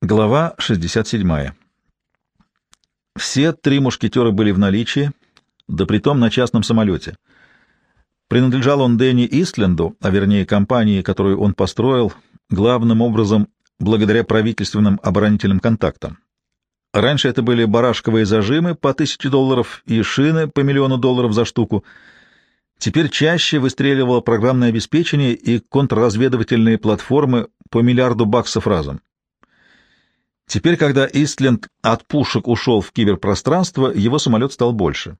Глава 67. Все три мушкетера были в наличии, да притом на частном самолете. Принадлежал он Дэнни Истленду, а вернее компании, которую он построил, главным образом благодаря правительственным оборонительным контактам. Раньше это были барашковые зажимы по тысяче долларов и шины по миллиону долларов за штуку. Теперь чаще выстреливало программное обеспечение и контрразведывательные платформы по миллиарду баксов разом. Теперь, когда Истленд от пушек ушел в киберпространство, его самолет стал больше.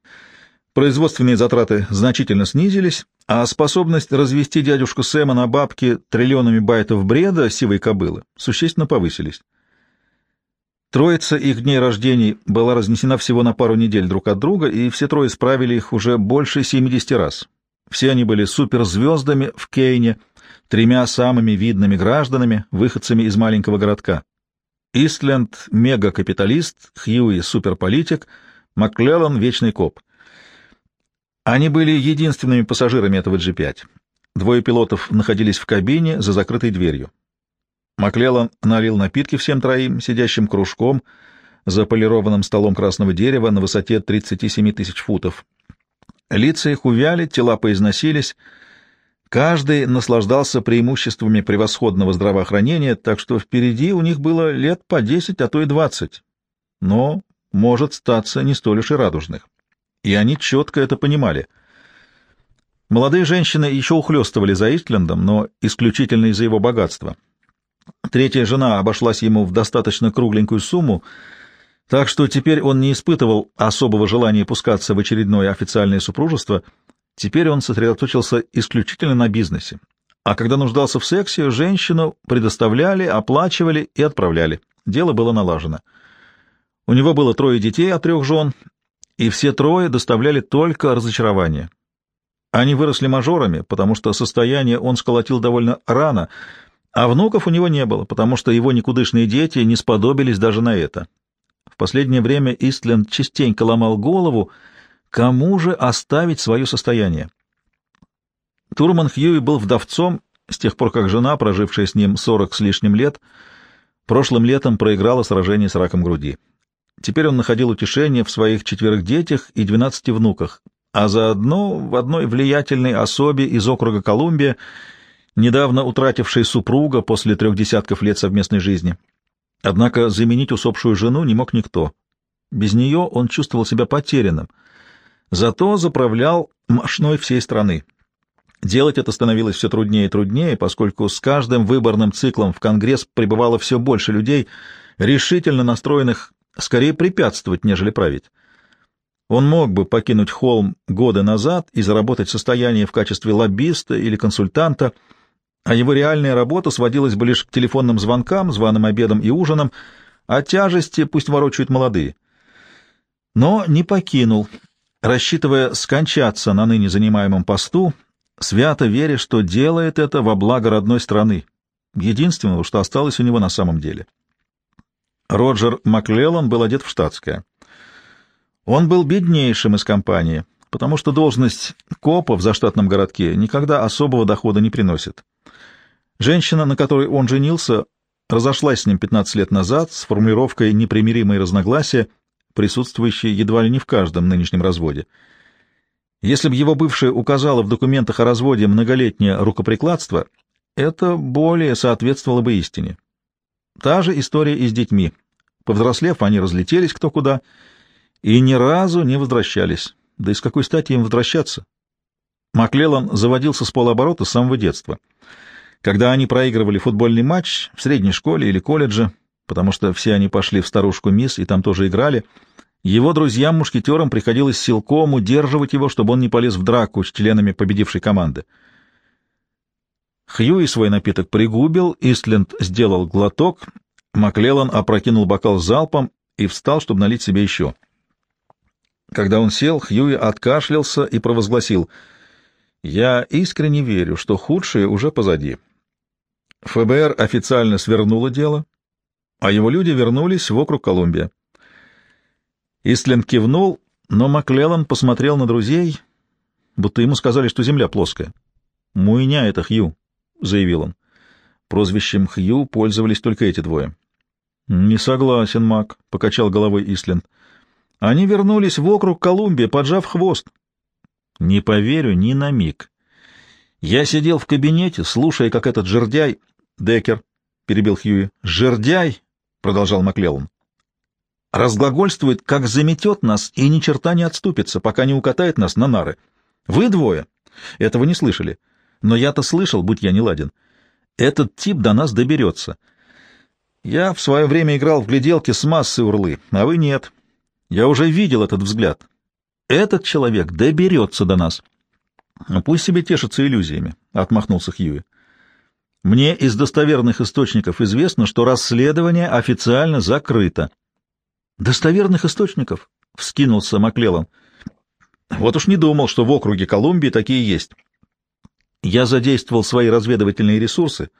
Производственные затраты значительно снизились, а способность развести дядюшку Сэма на бабки триллионами байтов бреда сивой кобылы существенно повысились. Троица их дней рождений была разнесена всего на пару недель друг от друга, и все трое справили их уже больше 70 раз. Все они были суперзвездами в Кейне, тремя самыми видными гражданами, выходцами из маленького городка. Истленд — мегакапиталист, Хьюи — суперполитик, Маклеллан — вечный коп. Они были единственными пассажирами этого G5. Двое пилотов находились в кабине за закрытой дверью. Маклеллан налил напитки всем троим, сидящим кружком, за полированным столом красного дерева на высоте 37 тысяч футов. Лица их увяли, тела поизносились — Каждый наслаждался преимуществами превосходного здравоохранения, так что впереди у них было лет по десять, а то и двадцать. Но может статься не столь уж и радужных. И они четко это понимали. Молодые женщины еще ухлёстывали за Истлендом, но исключительно из-за его богатства. Третья жена обошлась ему в достаточно кругленькую сумму, так что теперь он не испытывал особого желания пускаться в очередное официальное супружество — Теперь он сосредоточился исключительно на бизнесе. А когда нуждался в сексе, женщину предоставляли, оплачивали и отправляли. Дело было налажено. У него было трое детей от трех жен, и все трое доставляли только разочарование. Они выросли мажорами, потому что состояние он сколотил довольно рано, а внуков у него не было, потому что его никудышные дети не сподобились даже на это. В последнее время Истленд частенько ломал голову, Кому же оставить свое состояние? Турман Хьюи был вдовцом с тех пор, как жена, прожившая с ним сорок с лишним лет, прошлым летом проиграла сражение с раком груди. Теперь он находил утешение в своих четверых детях и двенадцати внуках, а заодно в одной влиятельной особе из округа Колумбия, недавно утратившей супруга после трех десятков лет совместной жизни. Однако заменить усопшую жену не мог никто. Без нее он чувствовал себя потерянным — Зато заправлял мощной всей страны. Делать это становилось все труднее и труднее, поскольку с каждым выборным циклом в Конгресс прибывало все больше людей, решительно настроенных скорее препятствовать, нежели править. Он мог бы покинуть холм годы назад и заработать состояние в качестве лоббиста или консультанта, а его реальная работа сводилась бы лишь к телефонным звонкам, званым обедам и ужинам, а тяжести пусть ворочают молодые. Но не покинул рассчитывая скончаться на ныне занимаемом посту, свято веря, что делает это во благо родной страны, единственного, что осталось у него на самом деле. Роджер Маклеллан был одет в штатское. Он был беднейшим из компании, потому что должность копа в заштатном городке никогда особого дохода не приносит. Женщина, на которой он женился, разошлась с ним 15 лет назад с формулировкой «непримиримые разногласия», присутствующие едва ли не в каждом нынешнем разводе. Если бы его бывшая указала в документах о разводе многолетнее рукоприкладство, это более соответствовало бы истине. Та же история и с детьми. Повзрослев, они разлетелись кто куда и ни разу не возвращались. Да и с какой стати им возвращаться? Маклеллан заводился с полуоборота с самого детства. Когда они проигрывали футбольный матч в средней школе или колледже, потому что все они пошли в старушку мисс и там тоже играли, его друзьям-мушкетерам приходилось силком удерживать его, чтобы он не полез в драку с членами победившей команды. Хьюи свой напиток пригубил, Истленд сделал глоток, Маклеллан опрокинул бокал залпом и встал, чтобы налить себе еще. Когда он сел, Хьюи откашлялся и провозгласил «Я искренне верю, что худшее уже позади». ФБР официально свернуло дело, а его люди вернулись в округ Колумбия. Истлин кивнул, но Маклеллан посмотрел на друзей, будто ему сказали, что земля плоская. «Муйня — это Хью», — заявил он. Прозвищем Хью пользовались только эти двое. Не согласен, Мак, — покачал головой Исленд. Они вернулись в округ Колумбия, поджав хвост. Не поверю ни на миг. Я сидел в кабинете, слушая, как этот жердяй... Декер, — перебил Хьюи. Жердяй, — продолжал Маклеллан, — разглагольствует, как заметет нас и ни черта не отступится, пока не укатает нас на нары. Вы двое этого не слышали, но я-то слышал, будь я не ладен. Этот тип до нас доберется. Я в свое время играл в гляделки с массой урлы, а вы нет. Я уже видел этот взгляд. Этот человек доберется до нас. — Пусть себе тешится иллюзиями, — отмахнулся Хьюи. — Мне из достоверных источников известно, что расследование официально закрыто. — Достоверных источников? — вскинулся Маклеллан. — Вот уж не думал, что в округе Колумбии такие есть. — Я задействовал свои разведывательные ресурсы,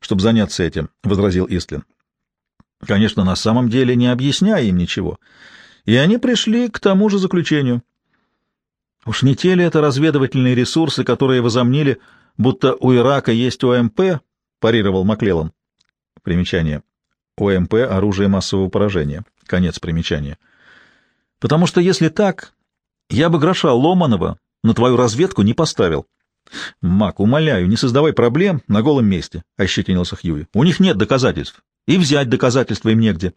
чтобы заняться этим, — возразил Истлин. — Конечно, на самом деле не объясняя им ничего. И они пришли к тому же заключению. Уж не те ли это разведывательные ресурсы, которые возомнили, будто у Ирака есть ОМП, парировал Маклеллан. Примечание. ОМП — оружие массового поражения. Конец примечания. Потому что если так, я бы гроша Ломанова на твою разведку не поставил. Мак, умоляю, не создавай проблем на голом месте, — ощетинился Хьюи. У них нет доказательств, и взять доказательства им негде.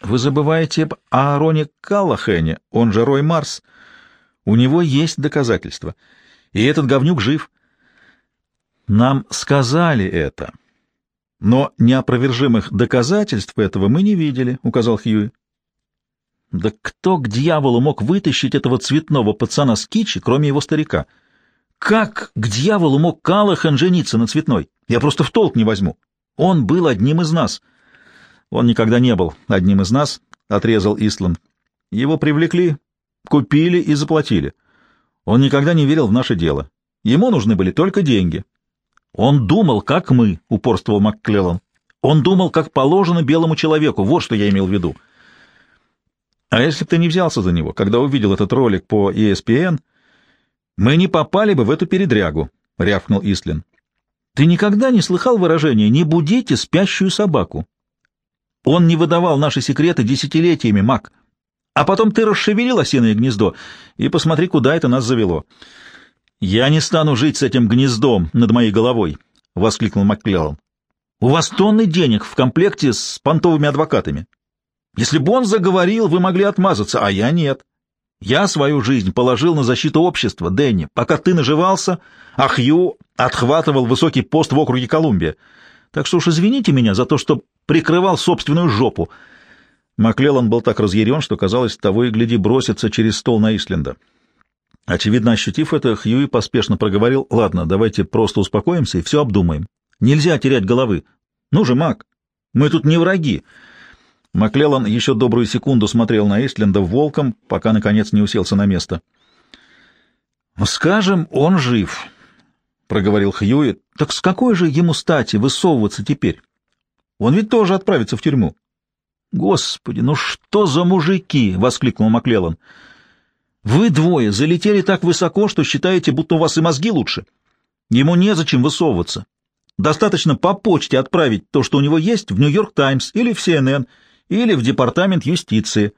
Вы забываете об Аароне Каллахене, он же Рой Марс, — у него есть доказательства. И этот говнюк жив. Нам сказали это. Но неопровержимых доказательств этого мы не видели, — указал Хьюи. Да кто к дьяволу мог вытащить этого цветного пацана с кичи, кроме его старика? Как к дьяволу мог Калахан жениться на цветной? Я просто в толк не возьму. Он был одним из нас. Он никогда не был одним из нас, — отрезал Исланд. Его привлекли, Купили и заплатили. Он никогда не верил в наше дело. Ему нужны были только деньги. Он думал, как мы, — упорствовал МакКлеллан. Он думал, как положено белому человеку. Вот что я имел в виду. А если бы ты не взялся за него, когда увидел этот ролик по ESPN, мы не попали бы в эту передрягу, — рявкнул Ислин. Ты никогда не слыхал выражения «не будите спящую собаку»? Он не выдавал наши секреты десятилетиями, Мак. А потом ты расшевелил осиное гнездо, и посмотри, куда это нас завело. — Я не стану жить с этим гнездом над моей головой, — воскликнул Макклеллан. — У вас тонны денег в комплекте с понтовыми адвокатами. Если бы он заговорил, вы могли отмазаться, а я нет. Я свою жизнь положил на защиту общества, Дэнни, пока ты наживался, а Хью отхватывал высокий пост в округе Колумбия. Так что уж извините меня за то, что прикрывал собственную жопу. Маклеллан был так разъярен, что, казалось, того и гляди броситься через стол на Исленда. Очевидно, ощутив это, Хьюи поспешно проговорил, «Ладно, давайте просто успокоимся и все обдумаем. Нельзя терять головы. Ну же, Мак, мы тут не враги». Маклеллан еще добрую секунду смотрел на Исленда волком, пока, наконец, не уселся на место. «Скажем, он жив», — проговорил Хьюи. «Так с какой же ему стати высовываться теперь? Он ведь тоже отправится в тюрьму». «Господи, ну что за мужики!» — воскликнул Маклеллан. «Вы двое залетели так высоко, что считаете, будто у вас и мозги лучше. Ему незачем высовываться. Достаточно по почте отправить то, что у него есть, в «Нью-Йорк Таймс» или в CNN, или в Департамент юстиции.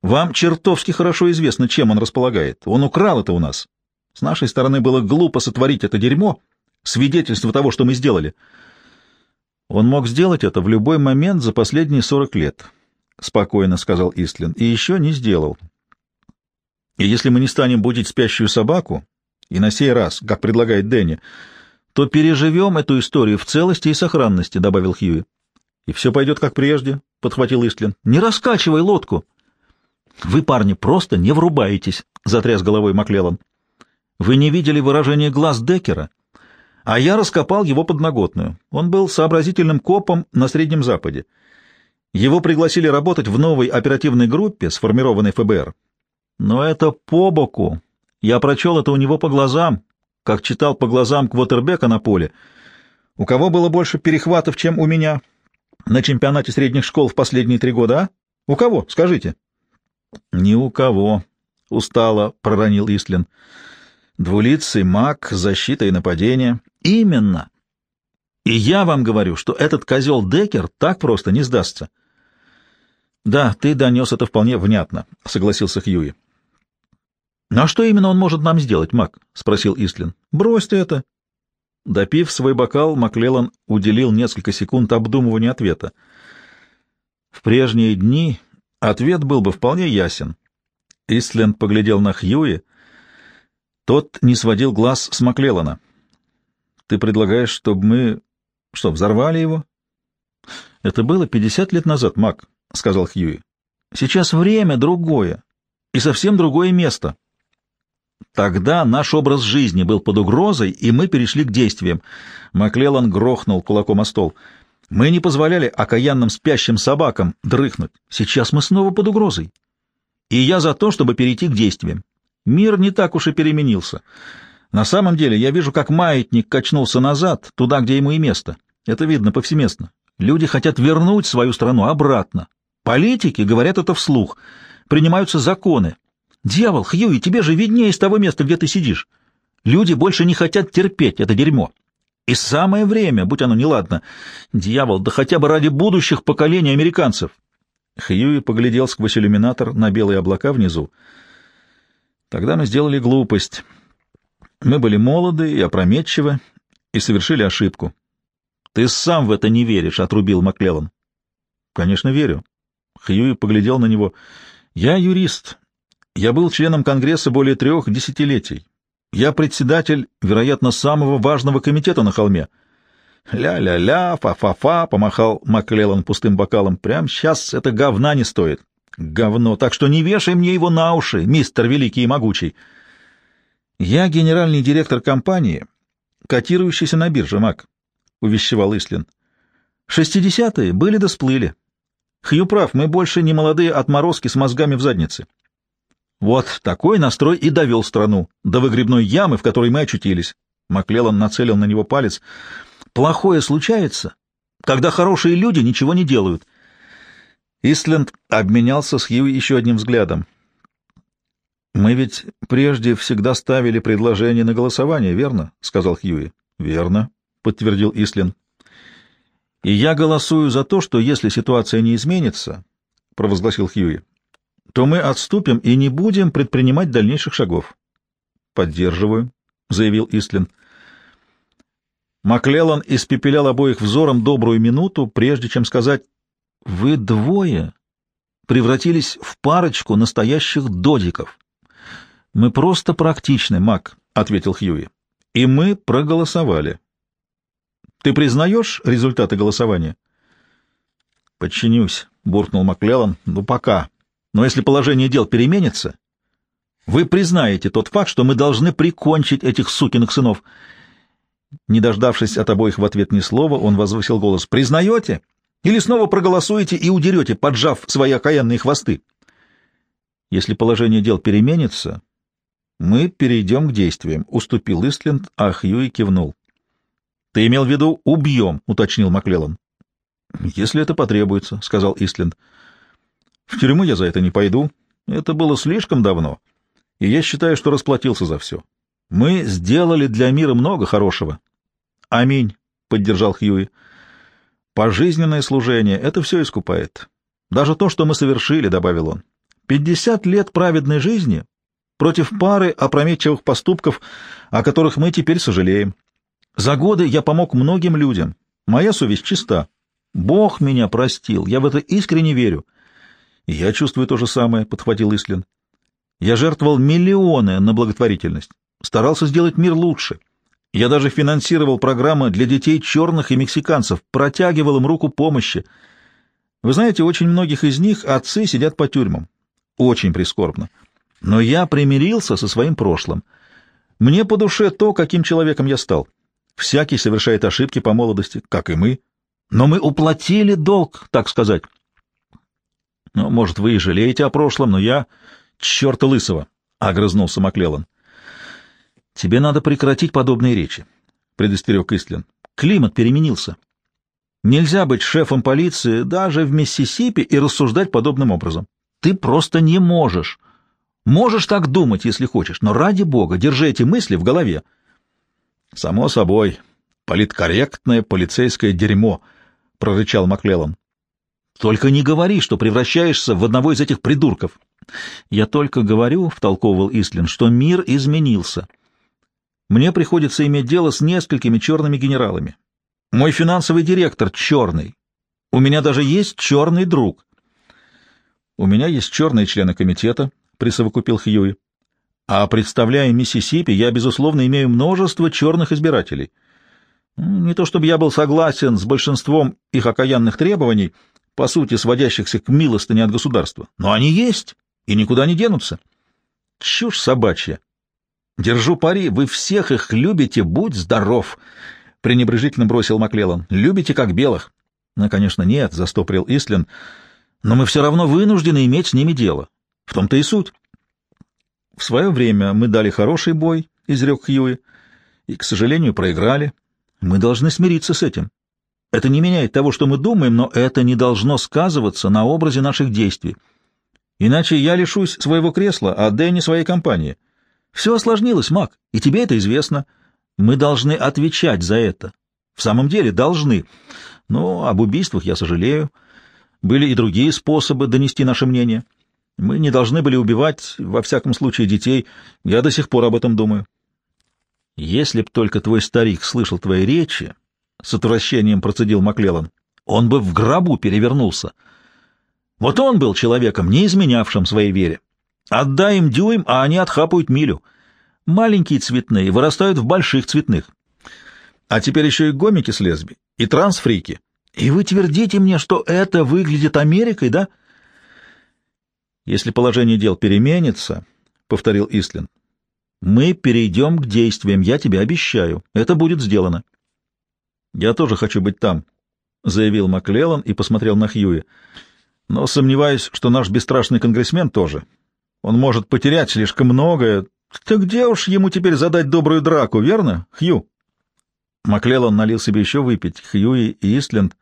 Вам чертовски хорошо известно, чем он располагает. Он украл это у нас. С нашей стороны было глупо сотворить это дерьмо, свидетельство того, что мы сделали». Он мог сделать это в любой момент за последние сорок лет, — спокойно сказал Истлин, — и еще не сделал. И если мы не станем будить спящую собаку, и на сей раз, как предлагает Дэнни, то переживем эту историю в целости и сохранности, — добавил Хьюи. — И все пойдет как прежде, — подхватил Истлин. — Не раскачивай лодку! — Вы, парни, просто не врубаетесь, — затряс головой Маклеллан. — Вы не видели выражение глаз Деккера? — а я раскопал его подноготную. Он был сообразительным копом на Среднем Западе. Его пригласили работать в новой оперативной группе, сформированной ФБР. Но это по боку. Я прочел это у него по глазам, как читал по глазам Квотербека на поле. У кого было больше перехватов, чем у меня на чемпионате средних школ в последние три года, а? У кого, скажите? — Ни у кого, — устало проронил Истлин. Двулицый маг, защита и нападение. Именно. И я вам говорю, что этот козел Декер так просто не сдастся. Да, ты донес это вполне внятно, — согласился Хьюи. — а что именно он может нам сделать, Мак? — спросил Истлин. — Брось ты это. Допив свой бокал, Маклеллан уделил несколько секунд обдумыванию ответа. В прежние дни ответ был бы вполне ясен. Истленд поглядел на Хьюи. Тот не сводил глаз с Маклеллана. — Ты предлагаешь, чтобы мы... что, взорвали его? — Это было пятьдесят лет назад, Мак, — сказал Хьюи. — Сейчас время другое и совсем другое место. Тогда наш образ жизни был под угрозой, и мы перешли к действиям. Маклеллан грохнул кулаком о стол. Мы не позволяли окаянным спящим собакам дрыхнуть. Сейчас мы снова под угрозой. И я за то, чтобы перейти к действиям. Мир не так уж и переменился. На самом деле я вижу, как маятник качнулся назад, туда, где ему и место. Это видно повсеместно. Люди хотят вернуть свою страну обратно. Политики говорят это вслух. Принимаются законы. Дьявол, Хьюи, тебе же виднее из того места, где ты сидишь. Люди больше не хотят терпеть это дерьмо. И самое время, будь оно неладно. Дьявол, да хотя бы ради будущих поколений американцев. Хьюи поглядел сквозь иллюминатор на белые облака внизу. Тогда мы сделали глупость. Мы были молоды и опрометчивы и совершили ошибку. Ты сам в это не веришь, — отрубил Маклеллан. Конечно, верю. Хьюи поглядел на него. Я юрист. Я был членом Конгресса более трех десятилетий. Я председатель, вероятно, самого важного комитета на холме. Ля-ля-ля, фа-фа-фа, помахал Маклеллан пустым бокалом. Прям сейчас это говна не стоит. Говно, так что не вешай мне его на уши, мистер Великий и Могучий. Я генеральный директор компании, котирующийся на бирже, Мак, — увещевал Ислин. Шестидесятые были да сплыли. Хью прав, мы больше не молодые отморозки с мозгами в заднице. Вот такой настрой и довел страну до выгребной ямы, в которой мы очутились. Маклеллан нацелил на него палец. Плохое случается, когда хорошие люди ничего не делают. Истленд обменялся с Хьюи еще одним взглядом. «Мы ведь прежде всегда ставили предложение на голосование, верно?» — сказал Хьюи. «Верно», — подтвердил Ислин. «И я голосую за то, что если ситуация не изменится, — провозгласил Хьюи, то мы отступим и не будем предпринимать дальнейших шагов. Поддерживаю, заявил Истлин. Маклеллан испепелял обоих взором добрую минуту, прежде чем сказать «Вы двое превратились в парочку настоящих додиков». «Мы просто практичны, Мак», — ответил Хьюи. «И мы проголосовали». «Ты признаешь результаты голосования?» «Подчинюсь», — буркнул Маклеллан. «Ну, пока». Но если положение дел переменится, вы признаете тот факт, что мы должны прикончить этих сукиных сынов. Не дождавшись от обоих в ответ ни слова, он возвысил голос. «Признаете? Или снова проголосуете и удерете, поджав свои окаянные хвосты?» «Если положение дел переменится, мы перейдем к действиям», — уступил Истленд, а Хьюи кивнул. «Ты имел в виду убьем», — уточнил Маклеллан. «Если это потребуется», — сказал Истленд. В тюрьму я за это не пойду. Это было слишком давно, и я считаю, что расплатился за все. Мы сделали для мира много хорошего. Аминь, — поддержал Хьюи. Пожизненное служение — это все искупает. Даже то, что мы совершили, — добавил он. Пятьдесят лет праведной жизни против пары опрометчивых поступков, о которых мы теперь сожалеем. За годы я помог многим людям. Моя совесть чиста. Бог меня простил, я в это искренне верю. «Я чувствую то же самое», — подхватил Ислин. «Я жертвовал миллионы на благотворительность, старался сделать мир лучше. Я даже финансировал программы для детей черных и мексиканцев, протягивал им руку помощи. Вы знаете, очень многих из них отцы сидят по тюрьмам. Очень прискорбно. Но я примирился со своим прошлым. Мне по душе то, каким человеком я стал. Всякий совершает ошибки по молодости, как и мы. Но мы уплатили долг, так сказать. Ну, может, вы и жалеете о прошлом, но я... Черта лысого! — огрызнулся Маклеллан. — Тебе надо прекратить подобные речи, — предостерег Истлин. — Климат переменился. Нельзя быть шефом полиции даже в Миссисипи и рассуждать подобным образом. Ты просто не можешь. Можешь так думать, если хочешь, но ради бога, держи эти мысли в голове. — Само собой, Политкорректное полицейское дерьмо, — прорычал Маклеллан. — Только не говори, что превращаешься в одного из этих придурков. — Я только говорю, — втолковывал Ислин, — что мир изменился. Мне приходится иметь дело с несколькими черными генералами. Мой финансовый директор черный. У меня даже есть черный друг. — У меня есть черные члены комитета, — присовокупил Хьюи. — А представляя Миссисипи, я, безусловно, имею множество черных избирателей. Не то чтобы я был согласен с большинством их окаянных требований, по сути, сводящихся к милостыне от государства, но они есть и никуда не денутся. Чушь собачья. Держу пари, вы всех их любите, будь здоров, — пренебрежительно бросил Маклеллан. Любите, как белых. Ну, конечно, нет, — застоприл Ислин, — но мы все равно вынуждены иметь с ними дело. В том-то и суть. В свое время мы дали хороший бой, — изрек Хьюи, — и, к сожалению, проиграли. Мы должны смириться с этим. Это не меняет того, что мы думаем, но это не должно сказываться на образе наших действий. Иначе я лишусь своего кресла, а Дэнни своей компании. Все осложнилось, Мак, и тебе это известно. Мы должны отвечать за это. В самом деле, должны. Но об убийствах я сожалею. Были и другие способы донести наше мнение. Мы не должны были убивать, во всяком случае, детей. Я до сих пор об этом думаю. Если б только твой старик слышал твои речи, — с отвращением процедил Маклеллан, — он бы в гробу перевернулся. Вот он был человеком, не изменявшим своей вере. Отдай им дюйм, а они отхапают милю. Маленькие цветные вырастают в больших цветных. А теперь еще и гомики с лесби, и трансфрики. И вы твердите мне, что это выглядит Америкой, да? Если положение дел переменится, — повторил Ислин, — мы перейдем к действиям, я тебе обещаю. Это будет сделано. Я тоже хочу быть там, — заявил Маклеллан и посмотрел на Хьюи. Но сомневаюсь, что наш бесстрашный конгрессмен тоже. Он может потерять слишком многое. Так где уж ему теперь задать добрую драку, верно, Хью? Маклеллан налил себе еще выпить. Хьюи и Истленд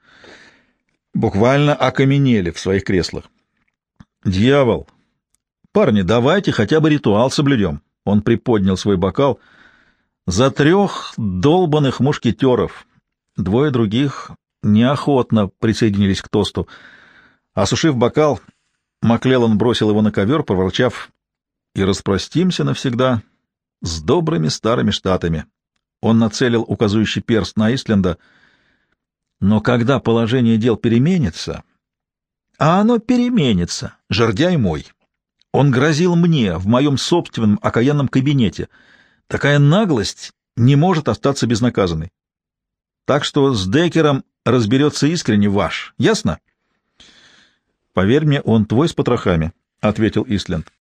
буквально окаменели в своих креслах. «Дьявол! Парни, давайте хотя бы ритуал соблюдем!» Он приподнял свой бокал. «За трех долбанных мушкетеров!» Двое других неохотно присоединились к тосту. Осушив бокал, Маклеллан бросил его на ковер, проворчав, «И распростимся навсегда с добрыми старыми штатами». Он нацелил указывающий перст на Исленда. «Но когда положение дел переменится...» «А оно переменится, жердяй мой. Он грозил мне в моем собственном окаянном кабинете. Такая наглость не может остаться безнаказанной. Так что с Декером разберется искренне ваш. Ясно?» «Поверь мне, он твой с потрохами», — ответил Исленд.